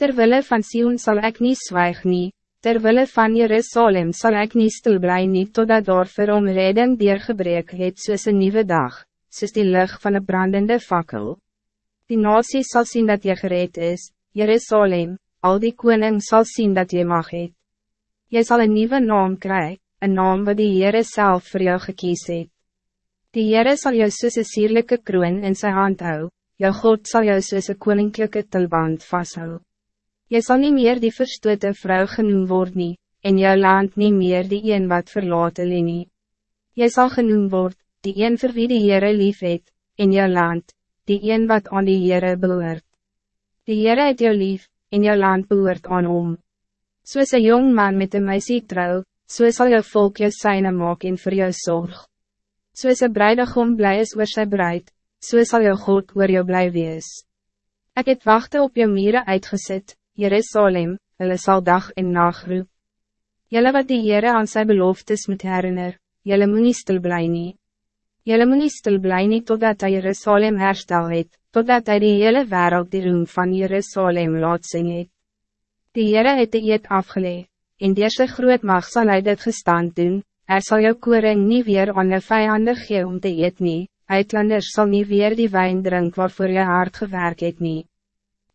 Terwille van Sion zal ik niet zwijg nie, terwille van Jerusalem zal ik niet stil blij nie, totdat daar vir hom reding deurgebreek het soos een nieuwe dag, soos die lucht van een brandende fakkel. Die nasie zal zien dat je gereed is, Jerusalem, al die koning zal zien dat je mag het. Jy zal een nieuwe naam krijgen, een naam wat die Heere zelf voor jou gekies het. Die Heere sal jou soos een sierlijke kroon in zijn hand hou, jou God zal jou soos een koninklijke tulband vasthou. Jy sal niet meer die verstote vrouw genoemd worden, nie, en jou land niet meer die een wat verlaten leen nie. Jy sal genoemd word, die een vir wie die Heere lief het, en jou land, die een wat aan die Heere behoort. Die Heere het jou lief, en jou land behoort aan hom. Soos een jong man met een meisie trouw, so sal jou volk jou syne maak en vir jou zorg. Soos een bruidegom blij is oor sy bruid, so sal jou God oor jou blij wees. Ik het wachten op jou mieren uitgezet, Jerusalem, hulle sal dag en nacht roep. Julle wat die Heere aan sy beloftes moet herinner, julle moet nie stil bly nie. Julle moet nie stil bly nie totdat hy Jerusalem herstel het, totdat hij die hele wereld die roem van Jerusalem laat sing het. Die Heere het die eed afgeleid en deur sy groot mag sal hy dit gestand doen, er zal jou koring niet weer aan een vijanden gee om te eet nie, uitlanders sal nie weer die wijn drink waarvoor je hard gewerkt het nie.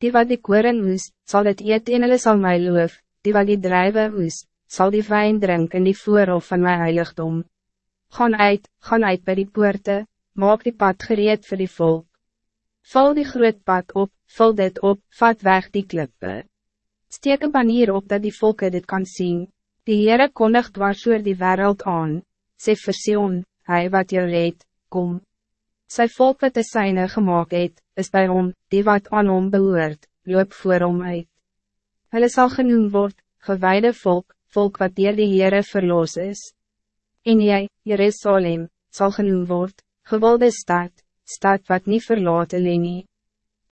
Die wat die koring moes, sal het eet en hulle sal my loof, die wat die drijven moes, zal die wijn drink in die voorhof van mijn heiligdom. Gaan uit, gaan uit bij die poorte, maak die pad gereed voor die volk. Vul die groot pad op, vul dit op, vat weg die klippe. Steek een banier op dat die volken dit kan zien. Die Heere kondig dwars oor die wereld aan. Sê vir Sion, hy wat jou reed, kom. Sy volk wat de syne gemaakt het, is bij hom, die wat aan hom behoort, loop voor hom uit. Hulle sal genoem word, gewijde volk, volk wat dier die Heere verloos is. En jy, Jerusalem, zal genoem word, gewolde stad, stad wat niet verlaten leen nie.